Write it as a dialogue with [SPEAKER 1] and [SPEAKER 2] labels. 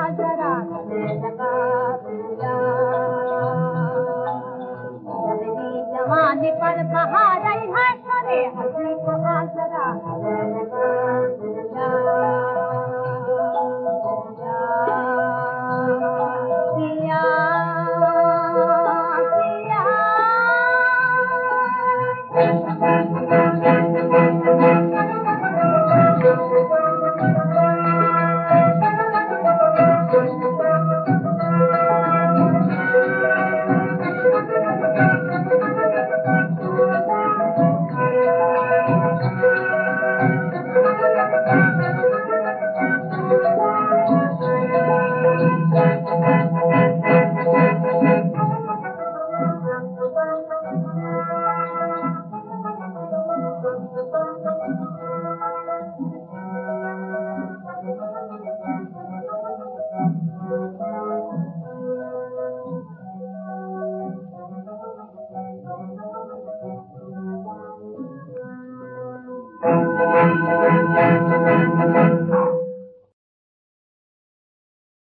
[SPEAKER 1] आजरा भगवान पर बहार है। सरे हसी को आसरा